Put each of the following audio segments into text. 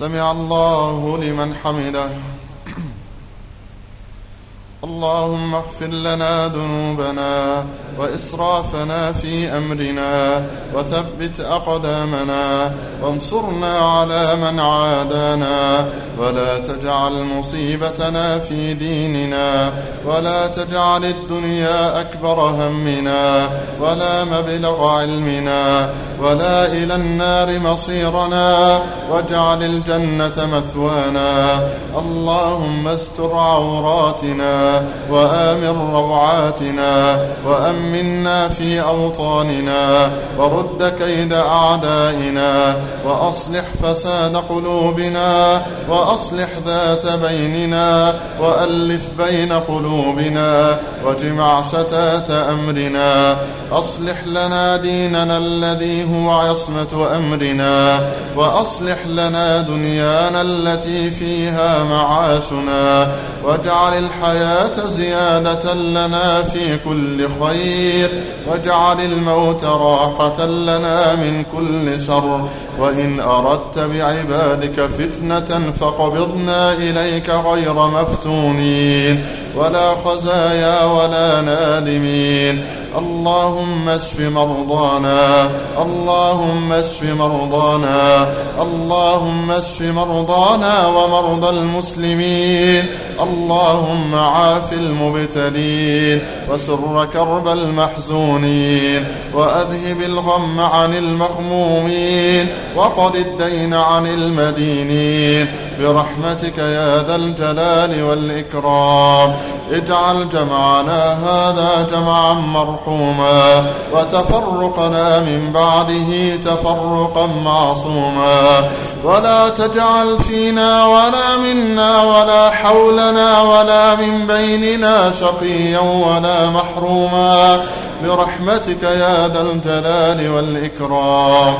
سمع الله لمن حمده. اللهم اغفر لنا ذنوبنا وإسرافنا في أمرنا وثبت أقدامنا وانصرنا على من عادانا ولا تجعل مصيبتنا في ديننا ولا تجعل الدنيا أكبر همنا ولا مبلغ علمنا ولا إلى النار مصيرنا واجعل الجنة مثوانا. اللهم استر عوراتنا وآمن روعاتنا وأمنا في أوطاننا ورد كيد أعدائنا وأصلح فساد قلوبنا ذات بيننا وألف بين قلوبنا وجمع شتات أمرنا أصلح لنا ديننا الذي هو عصمة أمرنا وأصلح لنا دنيانا التي فيها معاشنا واجعل الحياة زيادة لنا في كل خير واجعل الموت راحة لنا من كل شر وإن أردت بعبادك فتنة فقبضنا إليك غير مفتونين ولا خزايا ولا نادمين. اللهم اشف مرضانا. اللهم اشف مرضانا. اللهم اشف مرضانا ومرضى المسلمين. اللهم عاف المبتلين وسر كرب المحزونين وأذهب الغم عن المغمومين وقض الدين عن المدينين. برحمتك يا ذا الجلال والإكرام. اجعل جمعنا هذا جمعا مرحوما وتفرقنا من بعده تفرقا معصوما ولا تجعل فينا ولا منا ولا حولنا ولا من بيننا شقيا ولا محروما برحمتك يا ذا الجلال والإكرام.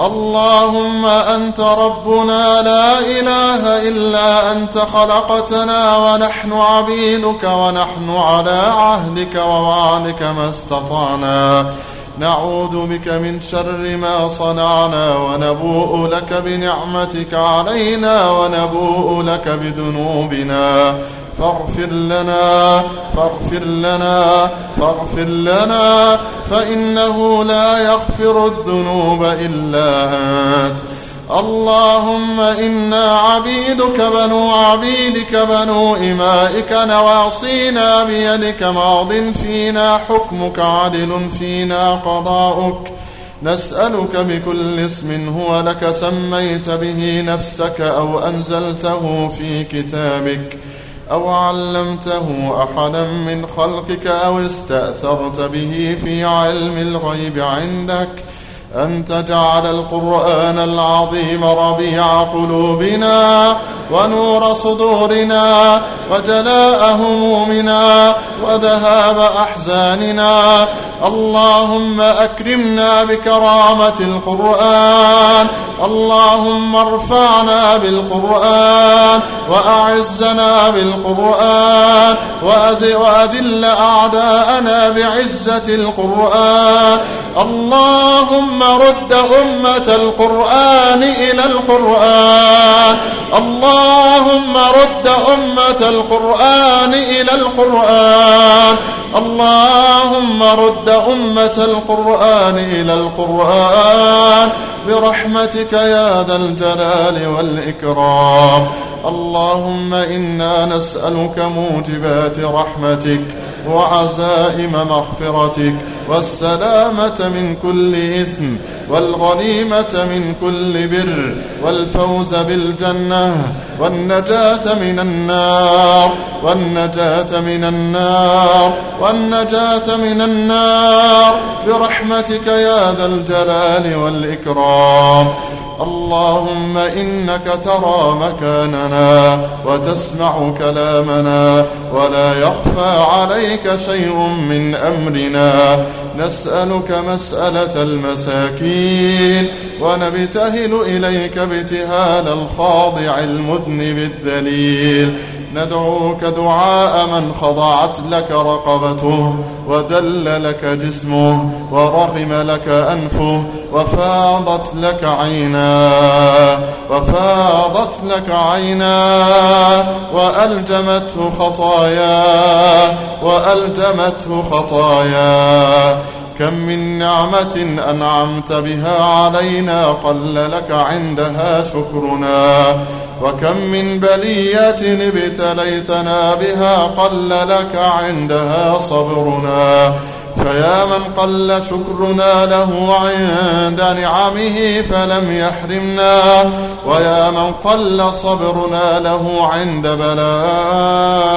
اللهم أنت ربنا لا إله إلا أنت خلقتنا ونحن عبيدك ونحن على عهدك ووعدك ما استطعنا. نعوذ بك من شر ما صنعنا ونبوء لك بنعمتك علينا ونبوء لك بذنوبنا. فاغفر لنا فاغفر لنا فاغفر لنا فإنه لا يغفر الذنوب إلا أنت. اللهم إنا عبيدك بنو عبيدك بنو إمائك نواصينا بيدك ماض فينا حكمك عدل فينا قضاؤك. نسألك بكل اسم هو لك سميت به نفسك أو أنزلته في كتابك. أو علمته أحدا من خلقك أو استأثرت به في علم الغيب عندك أن تجعل القرآن العظيم ربيع قلوبنا ونور صدورنا وجلاء همومنا وذهاب أحزاننا اللهم أكرمنا بكرامة القرآن اللهم ارفعنا بالقرآن وأعزنا بالقرآن وأذل أعداءنا بعزة القرآن. اللهم رد أمة القرآن إلى القرآن. اللهم رد أمة القرآن إلى القرآن. اللهم رد أمة القرآن إلى القرآن. برحمتك يا ذا الجلال والإكرام. اللهم إنا نسألك موجبات رحمتك وعزائم مغفرتك والسلامة من كل إثم والغنيمة من كل بر والفوز بالجنة والنجاة من النار والنجاة من النار والنجاة من النار. برحمتك يا ذا الجلال والإكرام. اللهم إنك ترى مكاننا وتسمع كلامنا ولا يخفى عليك شيء من أمرنا. نسألك مسألة المساكين ونبتهل إليك ابتهال الخاضع المذنب الذليل ندعوك دعاء من خضعت لك رقبته ودل لك جسمه ورغم لك أنفه وفاضت لك عينا وفاضت لك عينا وألجمته خطايا وألجمته خطايا. كم من نعمة أنعمت بها علينا قل لك عندها شكرنا. وكم من بلية ابتليتنا بها قل لك عندها صبرنا فيا من قل شكرنا له عند نعمه فلم يحرمنا ويا من قل صبرنا له عند بلائه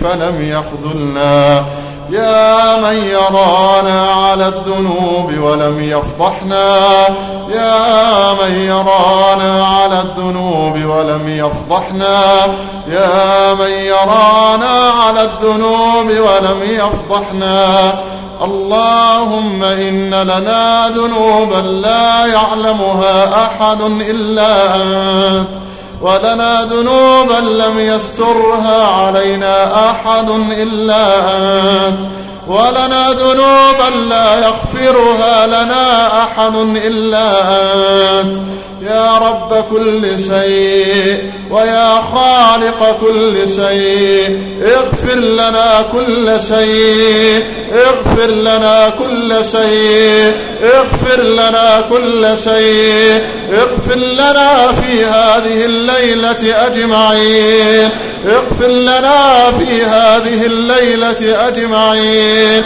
فلم يخذلنا يا من يرانا على الذنوب ولم يفضحنا. يا من يرانا على الذنوب ولم يفضحنا. يا من يرانا على الذنوب ولم يفضحنا. اللهم إن لنا ذنوبا لا يعلمها أحد إلا أنت ولنا ذنوبا لم يسترها علينا أحد إلا أنت. ولنا ذنوبا لا يغفرها لنا أحد إلا أنت. يا رب كل شيء ويا خالق كل شيء. اغفر لنا كل شيء. اغفر لنا كل شيء. اغفر لنا كل شيء. اغفر لنا في هذه الليلة أجمعين. اغفر لنا في هذه الليلة أجمعين.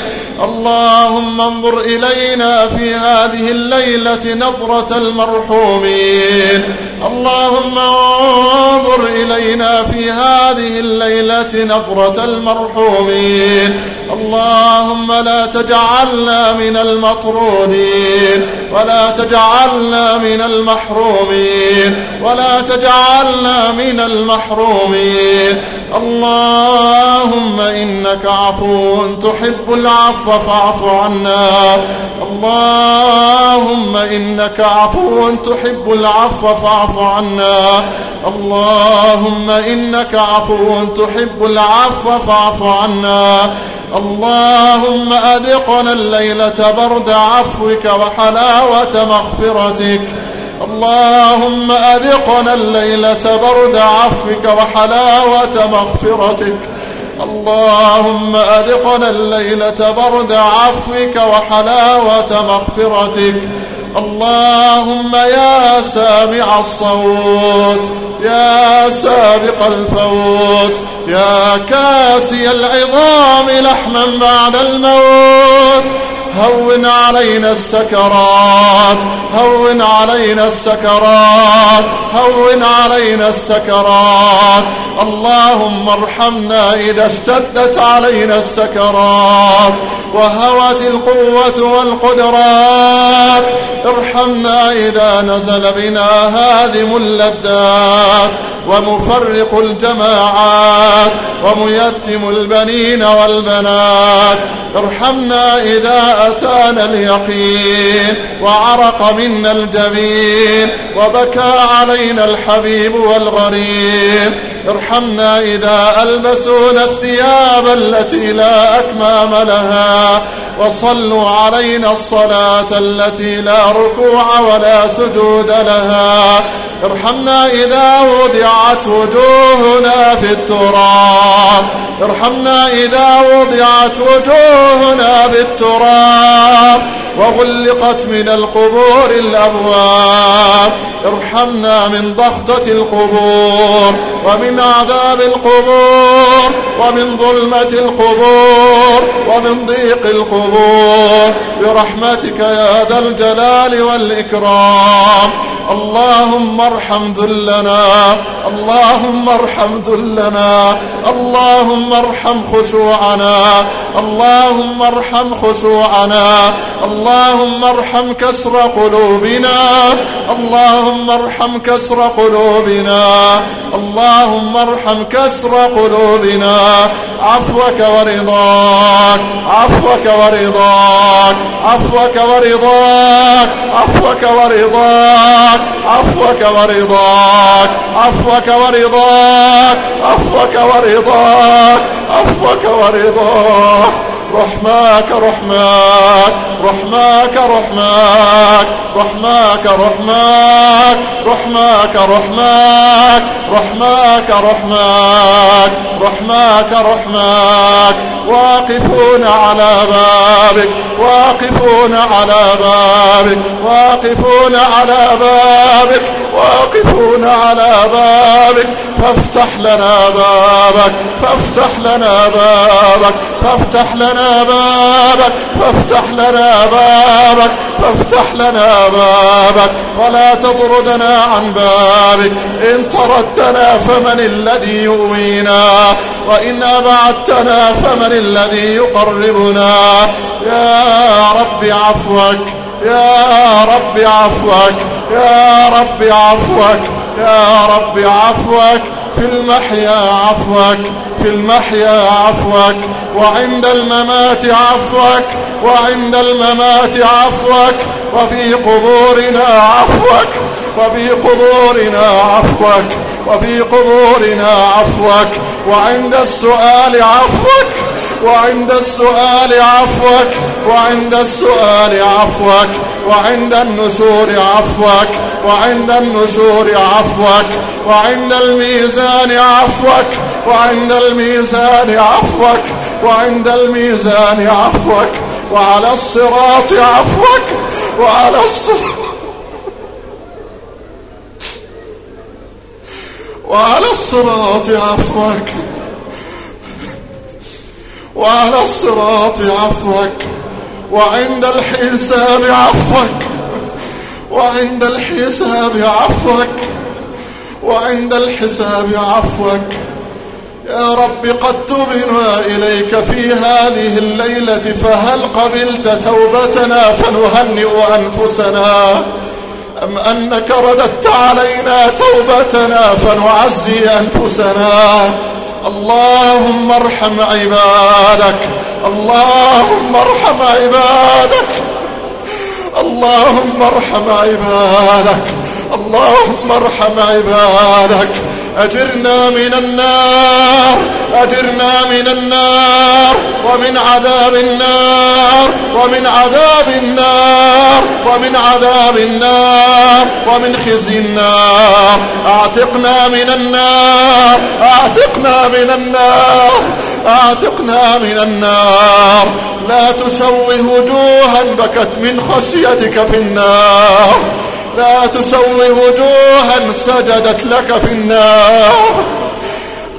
اللهم انظر إلينا في هذه الليلة نظرة المرحومين. اللهم انظر إلينا في هذه الليلة نظرة المرحومين. اللهم لا تجعلنا من المطرودين ولا تجعلنا من المحرومين ولا تجعلنا من المحرومين. اللهم إنك عفو تحب العفو فاعف عنا. اللهم إنك عفو تحب العفو فاعف عنا. اللهم إنك عفو تحب العفو فاعف عنا. اللهم أذقنا الليلة برد عفوك وحلاوة مغفرتك. اللهم أذقنا الليلة برد عفوك وحلاوة مغفرتك. اللهم أذقنا الليلة برد عفوك وحلاوة مغفرتك. اللهم يا سامع الصوت يا سابق الفوت يا كاسي العظام لحما بعد الموت. هون علينا السكرات هون علينا السكرات هون علينا السكرات. اللهم ارحمنا إذا اشتدت علينا السكرات وهوت القوة والقدرات. ارحمنا إذا نزل بنا هادم اللذات ومفرق الجماعات وميتم البنين والبنات. ارحمنا إذا أتانا اليقين وعرق منا الجبين وبكى علينا الحبيب والغريب. ارحمنا إذا ألبسونا الثياب التي لا أكمام لها وصلوا علينا الصلاة التي لا ركوع ولا سجود لها ارحمنا إذا وضعت وجوهنا في التراب. ارحمنا إذا وضعت وجوهنا في التراب وغلقت من القبور الأبواب. ارحمنا من ضغطة القبور ومن عذاب القبور ومن ظلمة القبور ومن ضيق القبور. برحمتك يا ذا الجلال والإكرام. اللهم ارحم ذلنا. اللهم ارحم ذلنا. اللهم ارحم خشوعنا. اللهم ارحم خشوعنا. اللهم ارحم كسر قلوبنا. اللهم ارحم كسر قلوبنا. اللهم ارحم كسر قلوبنا. عفوك ورضاك. عفوك ورضاك. عفوك ورضاك. عفوك ورضاك. عفوك ورضاك عفوك ورضاك عفوك ورضاك عفوك ورضاك. رحماك رحماك رحماك رحماك رحماك رحماك رحماك رحماك رحماك رحماك رحماك رحماك واقفون على بابك واقفون على بابك واقفون على بابك واقفون على بابك فافتح لنا بابك فافتح لنا بابك فافتح لنا بابك فافتح لنا بابك فافتح لنا بابك. ولا تطردنا عن بابك إن طردتنا فمن الذي يؤوينا وإن أبعدتنا فمن الذي يقربنا. يا رب عفوك يا رب عفوك. يا رب عفوك يا رب عفوك في المحيا عفوك في المحيا عفوك وعند الممات عفوك وعند الممات عفوك وفي قبورنا عفوك وفي قبورنا عفوك وفي قبورنا عفوك وعند السؤال عفوك. وعند السؤال عفوك وعند السؤال عفوك وعند النشور عفوك وعند النشور عفوك وعند الميزان عفوك وعند الميزان عفوك وعند الميزان عفوك وعلى الصراط عفوك وعلى الصراط وعلى الصراط عفوك. وعلى الصراط عفوك وعند الحساب عفوك وعند الحساب عفوك وعند الحساب عفوك. يا رب قد تبنا إليك في هذه الليلة فهل قبلت توبتنا فنهنئ أنفسنا؟ أم أنك رددت علينا توبتنا فنعزي أنفسنا؟ اللهم ارحم عبادك. اللهم ارحم عبادك. اللهم ارحم عبادك اللهم ارحم عبادك. أجرنا من النار أجرنا من النار ومن عذاب النار ومن عذاب النار ومن عذاب النار ومن خزي النار. أعتقنا من النار أعتقنا من النار أعتقنا من النار. لا تشوه وجوها بكت من خشيتك في النار. لا تسوي وجوها سجدت لك في النار.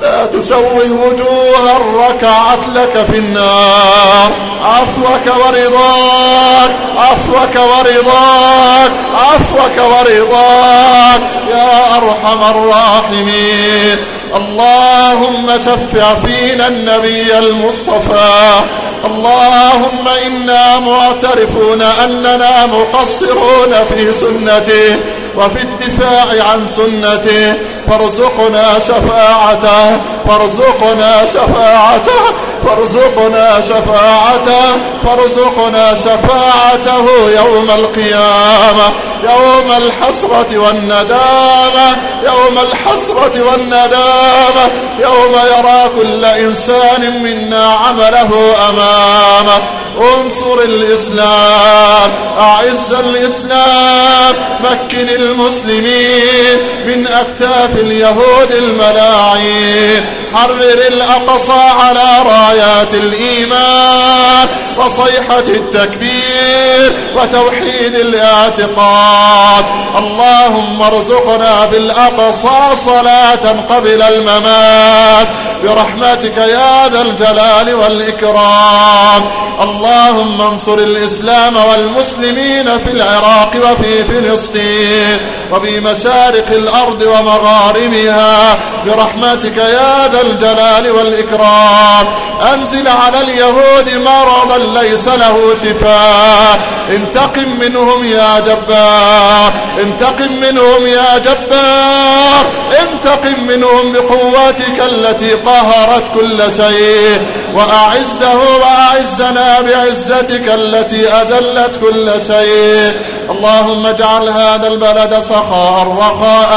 لا تسوي وجوها ركعت لك في النار. عفوك ورضاك عفوك ورضاك عفوك ورضاك يا أرحم الراحمين. اللهم شفع فينا النبي المصطفى. اللهم إنا معترفون أننا مقصرون في سنته وفي الدفاع عن سنته فارزقنا شفاعته فارزقنا شفاعته فارزقنا شفاعته فارزقنا شفاعته يوم القيامة يوم الحسرة والندامة يوم الحسرة والندامة يوم يرى كل إنسان منا عمله أمامه. انصر الإسلام أعز الإسلام مكن المسلمين من أكتاف اليهود الملاعين. حرر الأقصى على رايات الإيمان وصيحة التكبير وتوحيد الاعتقاد. اللهم ارزقنا بالأقصى صلاة قبل الممات. برحمتك يا ذا الجلال والإكرام. اللهم انصر الإسلام والمسلمين في العراق وفي فلسطين وفي مشارق الأرض ومغاربها. برحمتك يا ذا الجلال والإكرام. أنزل على اليهود مرضا ليس له شفاء. انتقم منهم يا جبار. انتقم منهم يا جبار. انتقم منهم بقوتك التي قهرت كل شيء. وأعزه وأعزنا بعزتك التي أذلت كل شيء. اللهم اجعل هذا البلد سخاء رخاء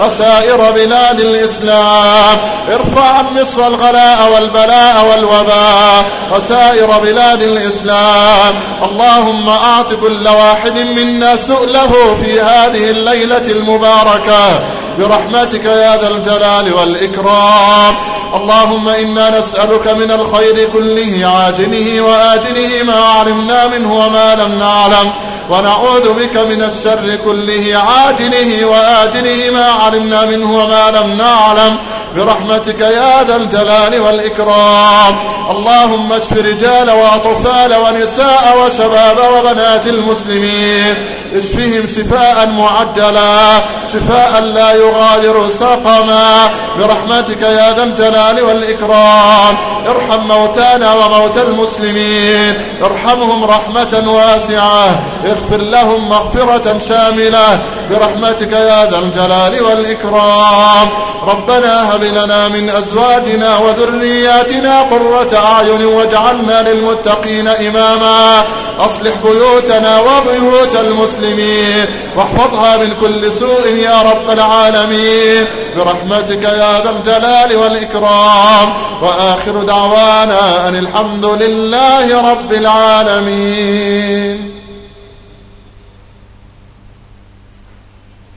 وسائر بلاد الإسلام. ارفع عن مصر الغلاء والبلاء والوباء وسائر بلاد الإسلام. اللهم أعط كل واحد منا سؤله في هذه الليلة المباركة. برحمتك يا ذا الجلال والإكرام. اللهم إنا نسألك من الخير كله عاجله وآجله ما علمنا منه وما لم نعلم. ونعوذ بك من الشر كله عاجله وآجله ما علمنا منه وما لم نعلم. برحمتك يا ذا الجلال والإكرام. اللهم اشف رجال وأطفال ونساء وشباب وبنات المسلمين. اشفهم شفاء معجلا شفاء لا يغادر سقما. برحمتك يا ذا الجلال والإكرام. ارحم موتانا وموتى المسلمين. ارحمهم رحمة واسعة. اغفر لهم مغفرة شاملة. برحمتك يا ذا الجلال والإكرام. ربنا هب لنا من أزواجنا وذرياتنا قرة أعين واجعلنا للمتقين إماما. أصلح بيوتنا وبيوت المسلمين واحفظها من كل سوء يا رب العالمين. برحمتك يا ذا الجلال والإكرام. وآخر دعوانا أن الحمد لله رب العالمين.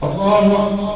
الله أكبر.